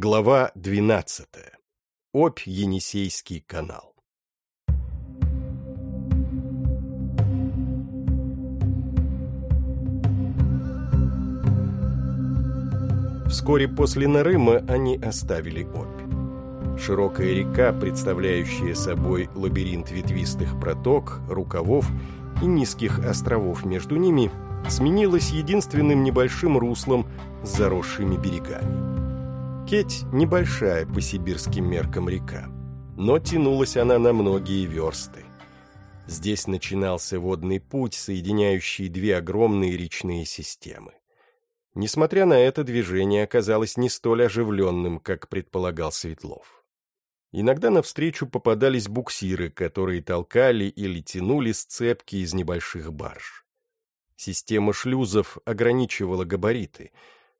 Глава 12. Обь Енисейский канал. Вскоре после Нарыма они оставили Обь. Широкая река, представляющая собой лабиринт ветвистых проток, рукавов и низких островов между ними, сменилась единственным небольшим руслом с заросшими берегами. Кеть – небольшая по сибирским меркам река, но тянулась она на многие версты. Здесь начинался водный путь, соединяющий две огромные речные системы. Несмотря на это, движение оказалось не столь оживленным, как предполагал Светлов. Иногда навстречу попадались буксиры, которые толкали или тянули сцепки из небольших барж. Система шлюзов ограничивала габариты,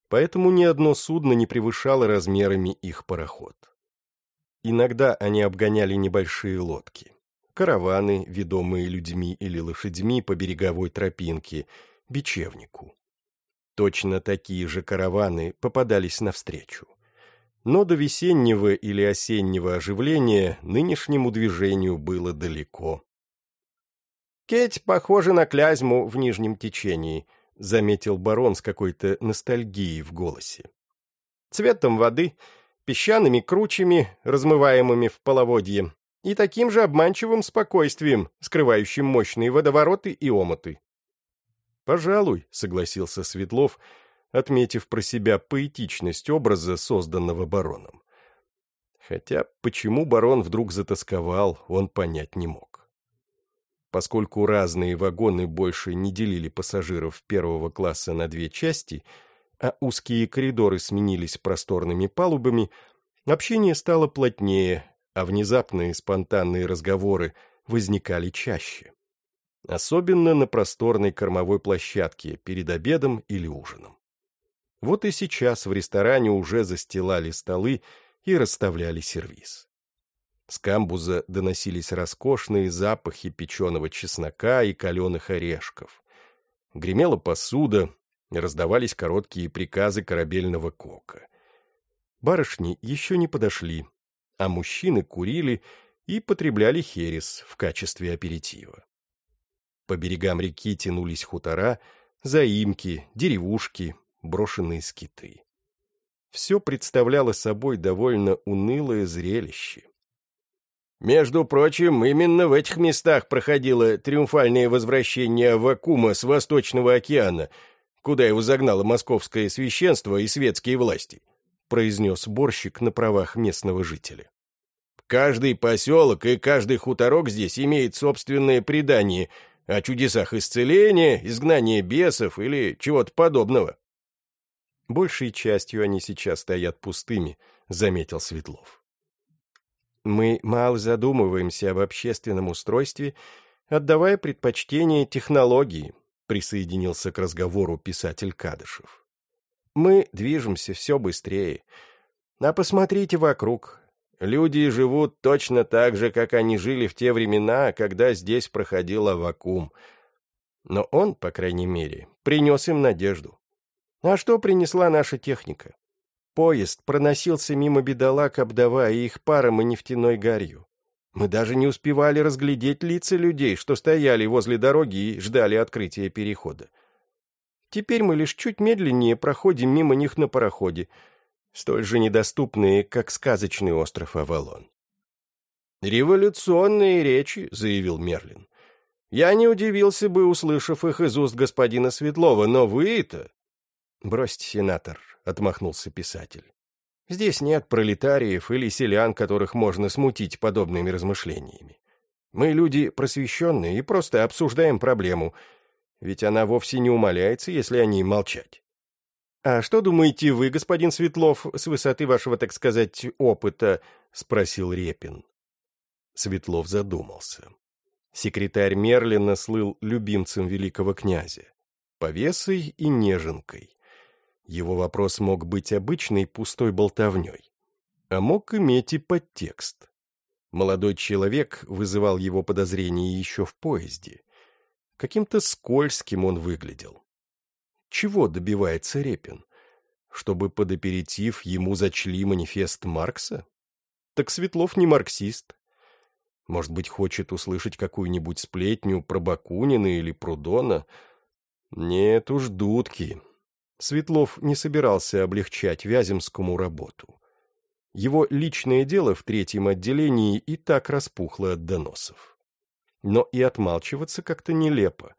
поэтому ни одно судно не превышало размерами их пароход. Иногда они обгоняли небольшие лодки. Караваны, ведомые людьми или лошадьми по береговой тропинке, бечевнику. Точно такие же караваны попадались навстречу. Но до весеннего или осеннего оживления нынешнему движению было далеко. «Кеть похожа на Клязьму в нижнем течении», — заметил барон с какой-то ностальгией в голосе. «Цветом воды, песчаными кручами, размываемыми в половодье, и таким же обманчивым спокойствием, скрывающим мощные водовороты и омуты. «Пожалуй», — согласился Светлов, отметив про себя поэтичность образа, созданного бароном. Хотя почему барон вдруг затасковал, он понять не мог. Поскольку разные вагоны больше не делили пассажиров первого класса на две части, а узкие коридоры сменились просторными палубами, общение стало плотнее, а внезапные спонтанные разговоры возникали чаще особенно на просторной кормовой площадке перед обедом или ужином. Вот и сейчас в ресторане уже застилали столы и расставляли сервиз. С камбуза доносились роскошные запахи печеного чеснока и каленых орешков. Гремела посуда, раздавались короткие приказы корабельного кока. Барышни еще не подошли, а мужчины курили и потребляли херес в качестве аперитива. По берегам реки тянулись хутора, заимки, деревушки, брошенные скиты. Все представляло собой довольно унылое зрелище. Между прочим, именно в этих местах проходило триумфальное возвращение Вакума с Восточного океана, куда его загнало московское священство и светские власти, произнес борщик на правах местного жителя. Каждый поселок и каждый хуторок здесь имеет собственное предание, о чудесах исцеления, изгнания бесов или чего-то подобного. Большей частью они сейчас стоят пустыми, заметил Светлов. Мы мало задумываемся об общественном устройстве, отдавая предпочтение технологии, присоединился к разговору писатель Кадышев. Мы движемся все быстрее. А посмотрите вокруг. Люди живут точно так же, как они жили в те времена, когда здесь проходил Авакум. Но он, по крайней мере, принес им надежду. А что принесла наша техника? Поезд проносился мимо бедолаг, обдавая их паром и нефтяной гарью. Мы даже не успевали разглядеть лица людей, что стояли возле дороги и ждали открытия перехода. Теперь мы лишь чуть медленнее проходим мимо них на пароходе — столь же недоступные, как сказочный остров Авалон. «Революционные речи», — заявил Мерлин. «Я не удивился бы, услышав их из уст господина Светлова, но вы-то...» «Бросьте, сенатор», — отмахнулся писатель. «Здесь нет пролетариев или селян, которых можно смутить подобными размышлениями. Мы люди просвещенные и просто обсуждаем проблему, ведь она вовсе не умаляется, если о ней молчать. «А что думаете вы, господин Светлов, с высоты вашего, так сказать, опыта?» — спросил Репин. Светлов задумался. Секретарь Мерлина слыл любимцем великого князя, повесой и неженкой. Его вопрос мог быть обычной пустой болтовней, а мог иметь и подтекст. Молодой человек вызывал его подозрения еще в поезде. Каким-то скользким он выглядел. Чего добивается Репин? чтобы под аперитив ему зачли манифест Маркса? Так Светлов не марксист. Может быть, хочет услышать какую-нибудь сплетню про Бакунина или Прудона? Нет уж, дудки. Светлов не собирался облегчать Вяземскому работу. Его личное дело в третьем отделении и так распухло от доносов. Но и отмалчиваться как-то нелепо,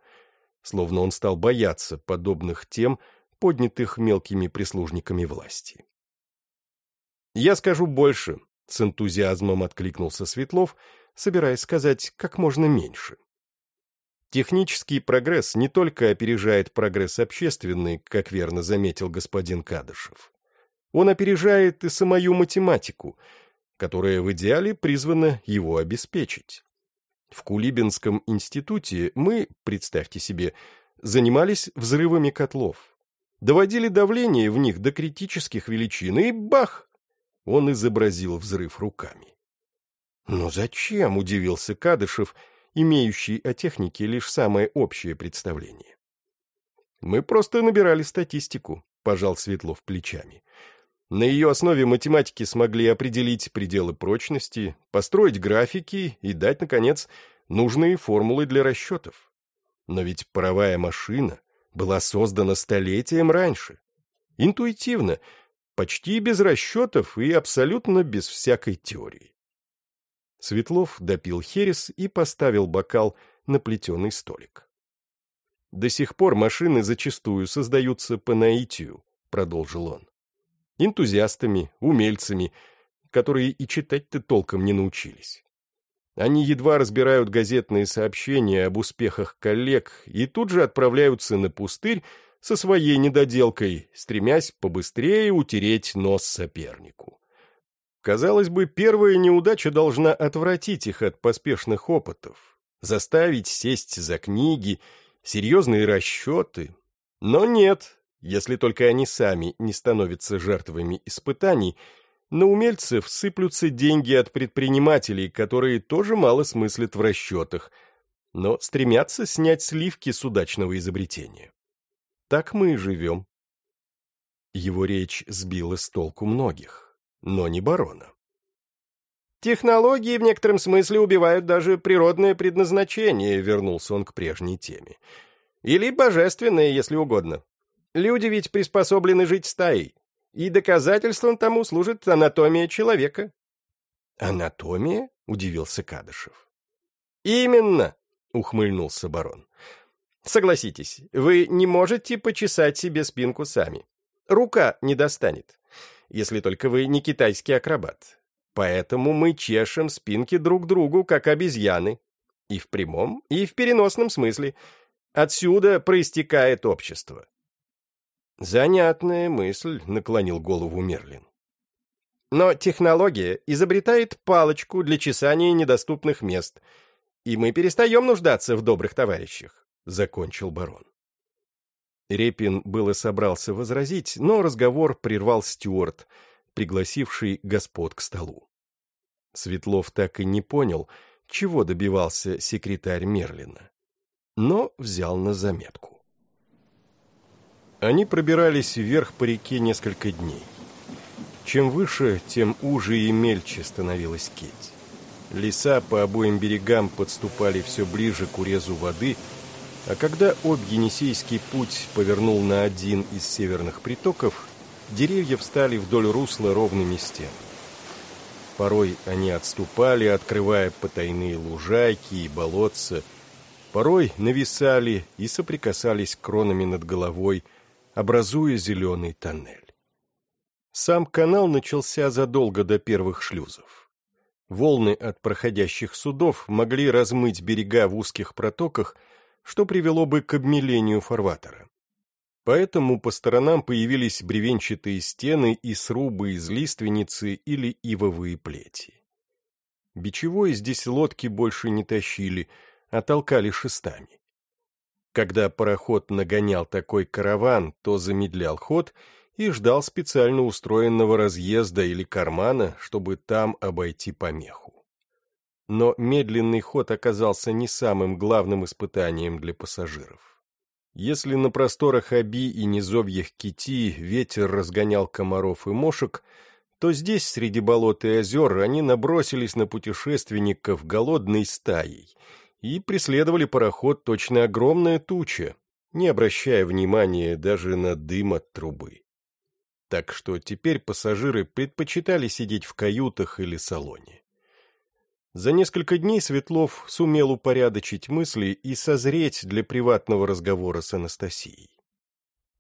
словно он стал бояться подобных тем, поднятых мелкими прислужниками власти. «Я скажу больше», — с энтузиазмом откликнулся Светлов, собираясь сказать как можно меньше. Технический прогресс не только опережает прогресс общественный, как верно заметил господин Кадышев. Он опережает и самую математику, которая в идеале призвана его обеспечить. В Кулибинском институте мы, представьте себе, занимались взрывами котлов доводили давление в них до критических величин, и бах! Он изобразил взрыв руками. «Но зачем?» — удивился Кадышев, имеющий о технике лишь самое общее представление. «Мы просто набирали статистику», — пожал Светлов плечами. На ее основе математики смогли определить пределы прочности, построить графики и дать, наконец, нужные формулы для расчетов. Но ведь паровая машина была создана столетием раньше. Интуитивно, почти без расчетов и абсолютно без всякой теории. Светлов допил херес и поставил бокал на плетеный столик. «До сих пор машины зачастую создаются по наитию», — продолжил он. «Энтузиастами, умельцами, которые и читать-то толком не научились. Они едва разбирают газетные сообщения об успехах коллег и тут же отправляются на пустырь со своей недоделкой, стремясь побыстрее утереть нос сопернику. Казалось бы, первая неудача должна отвратить их от поспешных опытов, заставить сесть за книги, серьезные расчеты. Но нет, если только они сами не становятся жертвами испытаний – на умельцев сыплются деньги от предпринимателей, которые тоже мало смыслят в расчетах, но стремятся снять сливки с удачного изобретения. Так мы и живем. Его речь сбила с толку многих, но не барона. «Технологии в некотором смысле убивают даже природное предназначение», — вернулся он к прежней теме. «Или божественное, если угодно. Люди ведь приспособлены жить стаей и доказательством тому служит анатомия человека. «Анатомия?» — удивился Кадышев. «Именно!» — ухмыльнулся барон. «Согласитесь, вы не можете почесать себе спинку сами. Рука не достанет, если только вы не китайский акробат. Поэтому мы чешем спинки друг другу, как обезьяны. И в прямом, и в переносном смысле. Отсюда проистекает общество. «Занятная мысль», — наклонил голову Мерлин. «Но технология изобретает палочку для чесания недоступных мест, и мы перестаем нуждаться в добрых товарищах», — закончил барон. Репин было собрался возразить, но разговор прервал Стюарт, пригласивший господ к столу. Светлов так и не понял, чего добивался секретарь Мерлина, но взял на заметку. Они пробирались вверх по реке несколько дней. Чем выше, тем уже и мельче становилась кеть. Леса по обоим берегам подступали все ближе к урезу воды, а когда Об-Енисейский путь повернул на один из северных притоков, деревья встали вдоль русла ровными стенами. Порой они отступали, открывая потайные лужайки и болотца, порой нависали и соприкасались кронами над головой, образуя зеленый тоннель. Сам канал начался задолго до первых шлюзов. Волны от проходящих судов могли размыть берега в узких протоках, что привело бы к обмелению фарватера. Поэтому по сторонам появились бревенчатые стены и срубы из лиственницы или ивовые плети. Бичевой здесь лодки больше не тащили, а толкали шестами. Когда пароход нагонял такой караван, то замедлял ход и ждал специально устроенного разъезда или кармана, чтобы там обойти помеху. Но медленный ход оказался не самым главным испытанием для пассажиров. Если на просторах Аби и низовьях Кити ветер разгонял комаров и мошек, то здесь, среди болот и озер, они набросились на путешественников голодной стаей и преследовали пароход точно огромная туча, не обращая внимания даже на дым от трубы. Так что теперь пассажиры предпочитали сидеть в каютах или салоне. За несколько дней Светлов сумел упорядочить мысли и созреть для приватного разговора с Анастасией.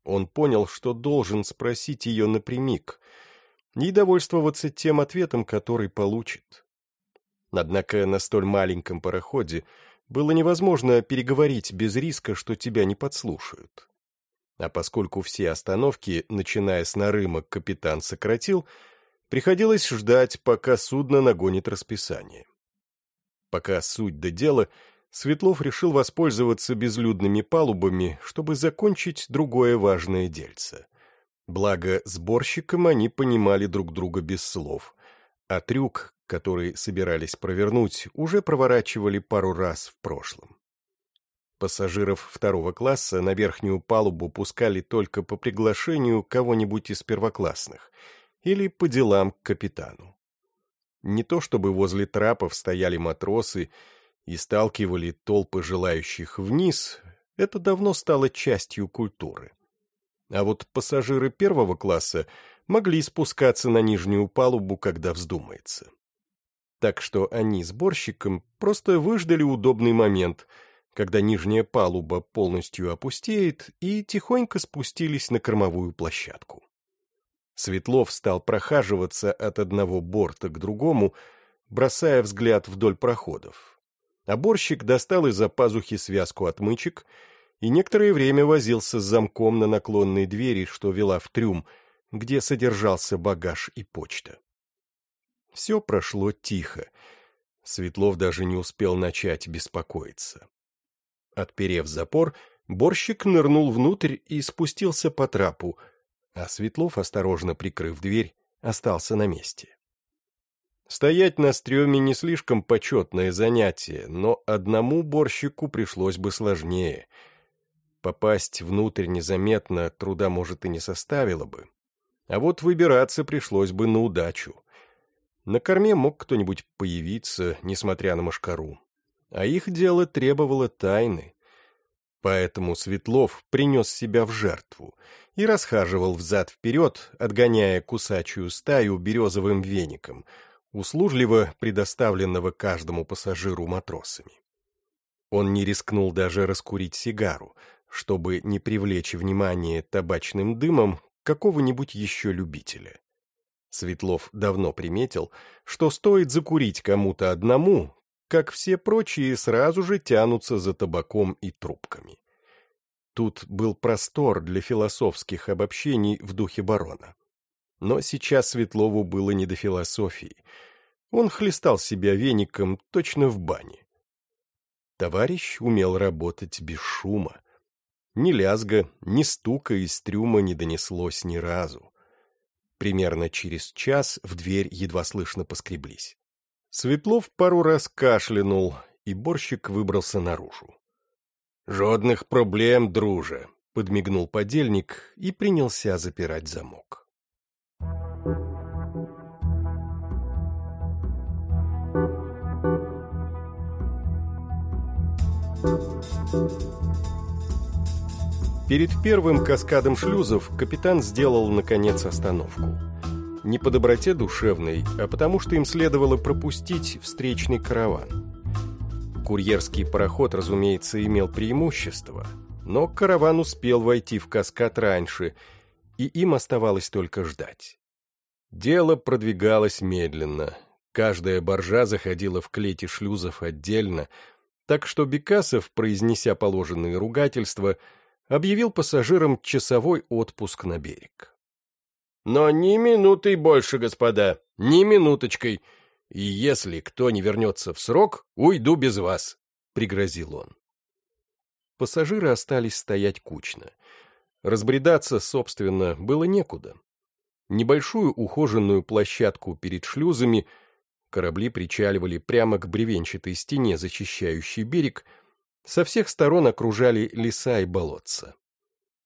Он понял, что должен спросить ее напрямик и довольствоваться тем ответом, который получит. Однако на столь маленьком пароходе было невозможно переговорить без риска, что тебя не подслушают. А поскольку все остановки, начиная с Нарыма, капитан сократил, приходилось ждать, пока судно нагонит расписание. Пока суть до дела, Светлов решил воспользоваться безлюдными палубами, чтобы закончить другое важное дельце. Благо, сборщикам они понимали друг друга без слов, а трюк, который собирались провернуть, уже проворачивали пару раз в прошлом. Пассажиров второго класса на верхнюю палубу пускали только по приглашению кого-нибудь из первоклассных или по делам к капитану. Не то чтобы возле трапов стояли матросы и сталкивали толпы желающих вниз, это давно стало частью культуры. А вот пассажиры первого класса могли спускаться на нижнюю палубу, когда вздумается так что они сборщикам просто выждали удобный момент, когда нижняя палуба полностью опустеет, и тихонько спустились на кормовую площадку. Светлов стал прохаживаться от одного борта к другому, бросая взгляд вдоль проходов. А борщик достал из-за пазухи связку отмычек и некоторое время возился с замком на наклонной двери, что вела в трюм, где содержался багаж и почта. Все прошло тихо. Светлов даже не успел начать беспокоиться. Отперев запор, борщик нырнул внутрь и спустился по трапу, а Светлов, осторожно прикрыв дверь, остался на месте. Стоять на стреме не слишком почетное занятие, но одному борщику пришлось бы сложнее. Попасть внутрь незаметно труда, может, и не составило бы. А вот выбираться пришлось бы на удачу. На корме мог кто-нибудь появиться, несмотря на мошкару. А их дело требовало тайны. Поэтому Светлов принес себя в жертву и расхаживал взад-вперед, отгоняя кусачую стаю березовым веником, услужливо предоставленного каждому пассажиру матросами. Он не рискнул даже раскурить сигару, чтобы не привлечь внимание табачным дымом какого-нибудь еще любителя. Светлов давно приметил, что стоит закурить кому-то одному, как все прочие сразу же тянутся за табаком и трубками. Тут был простор для философских обобщений в духе барона. Но сейчас Светлову было не до философии. Он хлестал себя веником точно в бане. Товарищ умел работать без шума. Ни лязга, ни стука из трюма не донеслось ни разу. Примерно через час в дверь едва слышно поскреблись. Светлов пару раз кашлянул, и борщик выбрался наружу. «Жодных проблем, друже», — подмигнул подельник и принялся запирать замок. Перед первым каскадом шлюзов капитан сделал, наконец, остановку. Не по доброте душевной, а потому что им следовало пропустить встречный караван. Курьерский пароход, разумеется, имел преимущество, но караван успел войти в каскад раньше, и им оставалось только ждать. Дело продвигалось медленно. Каждая боржа заходила в клети шлюзов отдельно, так что Бекасов, произнеся положенные ругательства, объявил пассажирам часовой отпуск на берег. «Но ни минутой больше, господа, ни минуточкой. И если кто не вернется в срок, уйду без вас», — пригрозил он. Пассажиры остались стоять кучно. Разбредаться, собственно, было некуда. Небольшую ухоженную площадку перед шлюзами корабли причаливали прямо к бревенчатой стене, защищающей берег — Со всех сторон окружали леса и болотца.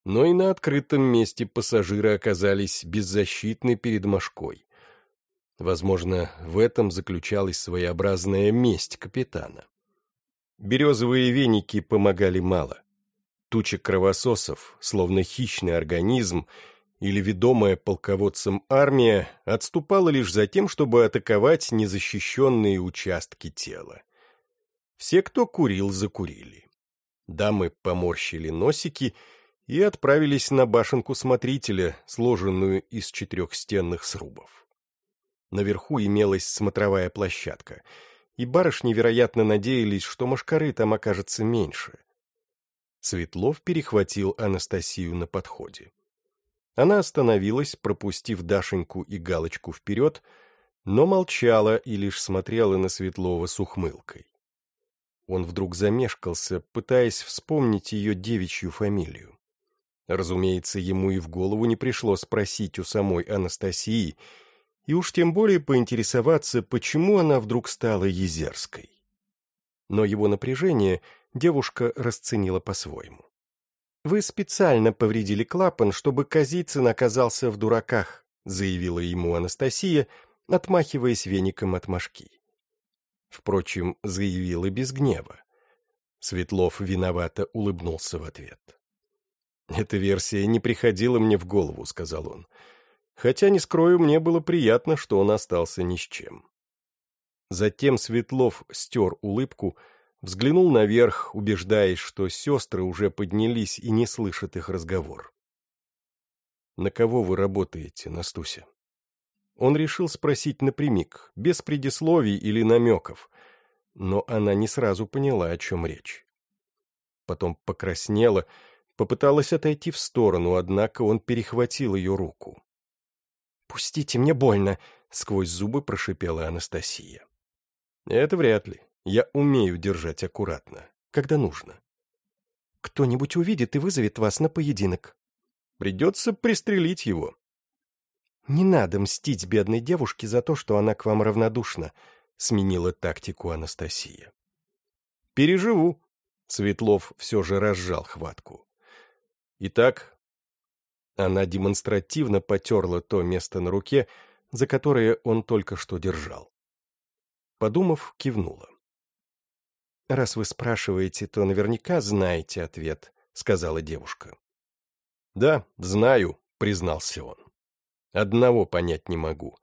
Но и на открытом месте пассажиры оказались беззащитны перед мошкой. Возможно, в этом заключалась своеобразная месть капитана. Березовые веники помогали мало. Туча кровососов, словно хищный организм, или ведомая полководцем армия, отступала лишь за тем, чтобы атаковать незащищенные участки тела. Все, кто курил, закурили. Дамы поморщили носики и отправились на башенку смотрителя, сложенную из четырехстенных срубов. Наверху имелась смотровая площадка, и барышни, вероятно, надеялись, что машкары там окажется меньше. Светлов перехватил Анастасию на подходе. Она остановилась, пропустив Дашеньку и Галочку вперед, но молчала и лишь смотрела на Светлова с ухмылкой. Он вдруг замешкался, пытаясь вспомнить ее девичью фамилию. Разумеется, ему и в голову не пришло спросить у самой Анастасии, и уж тем более поинтересоваться, почему она вдруг стала Езерской. Но его напряжение девушка расценила по-своему. «Вы специально повредили клапан, чтобы Казицын оказался в дураках», заявила ему Анастасия, отмахиваясь веником от мошки. Впрочем, заявил и без гнева. Светлов виновато улыбнулся в ответ. «Эта версия не приходила мне в голову», — сказал он. «Хотя, не скрою, мне было приятно, что он остался ни с чем». Затем Светлов стер улыбку, взглянул наверх, убеждаясь, что сестры уже поднялись и не слышат их разговор. «На кого вы работаете, Настуся?» Он решил спросить напрямик, без предисловий или намеков, но она не сразу поняла, о чем речь. Потом покраснела, попыталась отойти в сторону, однако он перехватил ее руку. «Пустите, мне больно!» — сквозь зубы прошипела Анастасия. «Это вряд ли. Я умею держать аккуратно, когда нужно. Кто-нибудь увидит и вызовет вас на поединок. Придется пристрелить его. «Не надо мстить бедной девушке за то, что она к вам равнодушна», — сменила тактику Анастасия. «Переживу», — Светлов все же разжал хватку. «Итак...» Она демонстративно потерла то место на руке, за которое он только что держал. Подумав, кивнула. «Раз вы спрашиваете, то наверняка знаете ответ», — сказала девушка. «Да, знаю», — признался он. Одного понять не могу.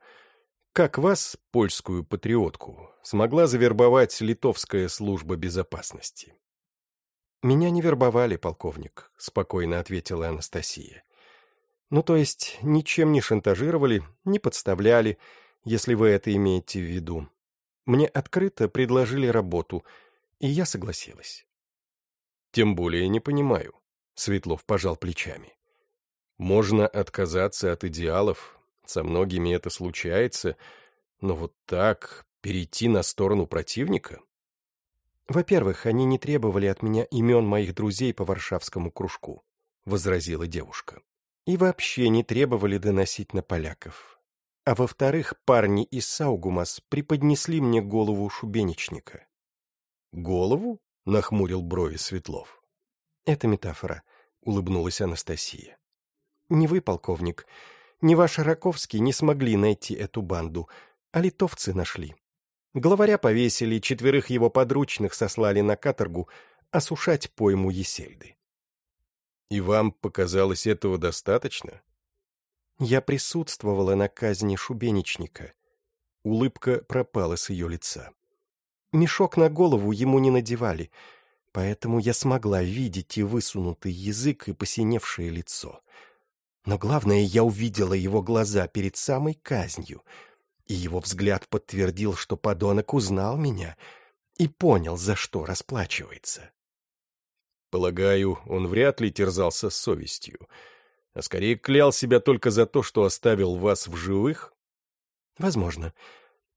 Как вас, польскую патриотку, смогла завербовать литовская служба безопасности? «Меня не вербовали, полковник», — спокойно ответила Анастасия. «Ну, то есть, ничем не шантажировали, не подставляли, если вы это имеете в виду. Мне открыто предложили работу, и я согласилась». «Тем более не понимаю», — Светлов пожал плечами. Можно отказаться от идеалов, со многими это случается, но вот так перейти на сторону противника? Во-первых, они не требовали от меня имен моих друзей по варшавскому кружку, возразила девушка. И вообще не требовали доносить на поляков. А во-вторых, парни из Саугумас преподнесли мне голову шубеничника. «Голову?» — нахмурил брови Светлов. «Это метафора», — улыбнулась Анастасия. Не вы, полковник, ни ваш Раковский не смогли найти эту банду, а литовцы нашли. Главаря повесили, четверых его подручных сослали на каторгу осушать пойму Есельды. И вам показалось этого достаточно? Я присутствовала на казни шубеничника. Улыбка пропала с ее лица. Мешок на голову ему не надевали, поэтому я смогла видеть и высунутый язык, и посиневшее лицо. Но главное, я увидела его глаза перед самой казнью, и его взгляд подтвердил, что подонок узнал меня и понял, за что расплачивается. Полагаю, он вряд ли терзался совестью, а скорее клял себя только за то, что оставил вас в живых? Возможно.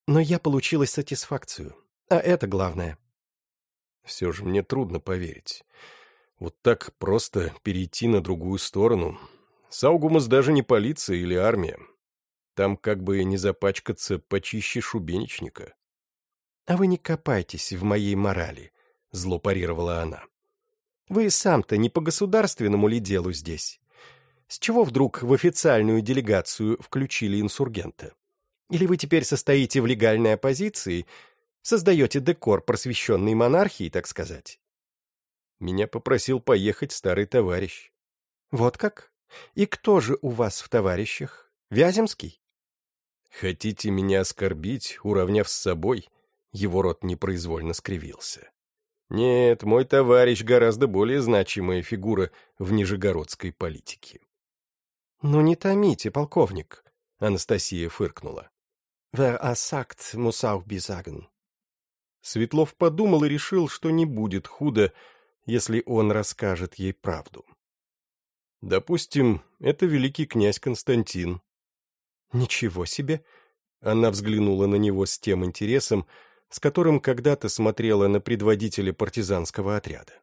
Но я получила сатисфакцию, а это главное. Все же мне трудно поверить. Вот так просто перейти на другую сторону Саугумас даже не полиция или армия. Там как бы не запачкаться почище шубеничника. — А вы не копайтесь в моей морали, — зло парировала она. Вы сам-то не по государственному ли делу здесь? С чего вдруг в официальную делегацию включили инсургента? Или вы теперь состоите в легальной оппозиции, создаете декор просвещенной монархии, так сказать? Меня попросил поехать старый товарищ. Вот как? И кто же у вас в товарищах? Вяземский? Хотите меня оскорбить, уравняв с собой? Его рот непроизвольно скривился. Нет, мой товарищ гораздо более значимая фигура в нижегородской политике. «Ну не томите, полковник», — Анастасия фыркнула. «Wer sagt, muss auch besagen». Светлов подумал и решил, что не будет худо, если он расскажет ей правду. Допустим, это великий князь Константин. Ничего себе! Она взглянула на него с тем интересом, с которым когда-то смотрела на предводителя партизанского отряда.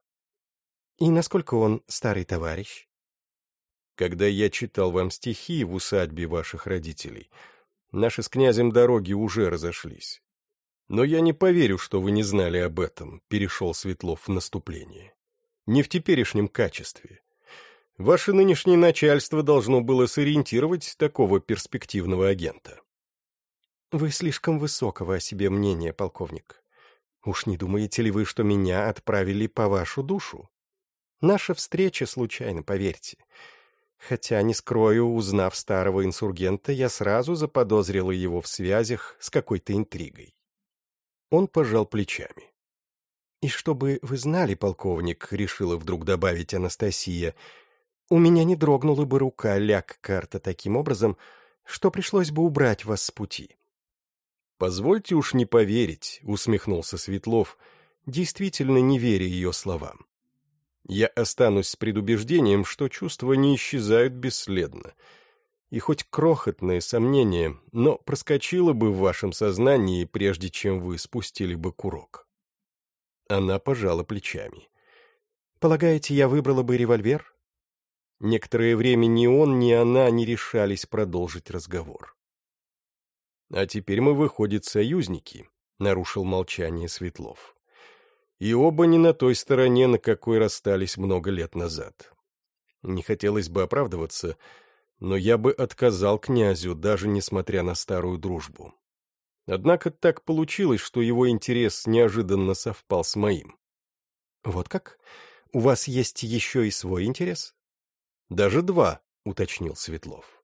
И насколько он старый товарищ? Когда я читал вам стихи в усадьбе ваших родителей, наши с князем дороги уже разошлись. Но я не поверю, что вы не знали об этом, перешел Светлов в наступление. Не в теперешнем качестве. Ваше нынешнее начальство должно было сориентировать такого перспективного агента. Вы слишком высокого о себе мнения, полковник. Уж не думаете ли вы, что меня отправили по вашу душу? Наша встреча случайно, поверьте. Хотя, не скрою, узнав старого инсургента, я сразу заподозрила его в связях с какой-то интригой. Он пожал плечами. «И чтобы вы знали, полковник», — решила вдруг добавить Анастасия, «у меня не дрогнула бы рука ляг-карта таким образом, что пришлось бы убрать вас с пути. «Позвольте уж не поверить», — усмехнулся Светлов, действительно не веря ее словам. «Я останусь с предубеждением, что чувства не исчезают бесследно. И хоть крохотное сомнение, но проскочило бы в вашем сознании, прежде чем вы спустили бы курок». Она пожала плечами. «Полагаете, я выбрала бы револьвер?» Некоторое время ни он, ни она не решались продолжить разговор. А теперь мы, выходит, союзники, — нарушил молчание Светлов. И оба не на той стороне, на какой расстались много лет назад. Не хотелось бы оправдываться, но я бы отказал князю, даже несмотря на старую дружбу. Однако так получилось, что его интерес неожиданно совпал с моим. «Вот как? У вас есть еще и свой интерес?» «Даже два», — уточнил Светлов.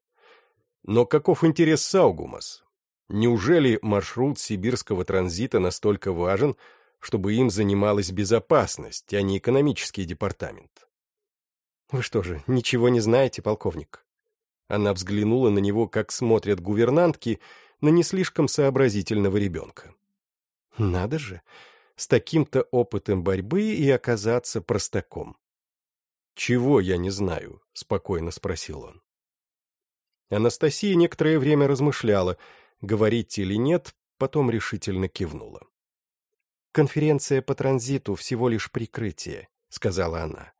«Но каков интерес Саугумас? Неужели маршрут сибирского транзита настолько важен, чтобы им занималась безопасность, а не экономический департамент? «Вы что же, ничего не знаете, полковник?» Она взглянула на него, как смотрят гувернантки на не слишком сообразительного ребенка. «Надо же, с таким-то опытом борьбы и оказаться простаком». «Чего я не знаю?» — спокойно спросил он. Анастасия некоторое время размышляла — говорить или нет, потом решительно кивнула. «Конференция по транзиту всего лишь прикрытие», — сказала она.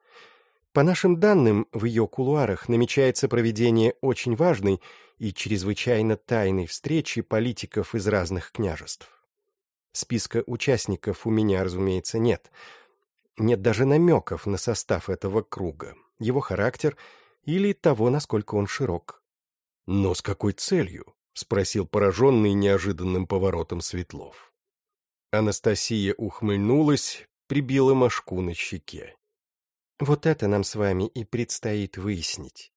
«По нашим данным, в ее кулуарах намечается проведение очень важной и чрезвычайно тайной встречи политиков из разных княжеств. Списка участников у меня, разумеется, нет. Нет даже намеков на состав этого круга, его характер или того, насколько он широк. Но с какой целью? — спросил пораженный неожиданным поворотом Светлов. Анастасия ухмыльнулась, прибила мошку на щеке. «Вот это нам с вами и предстоит выяснить.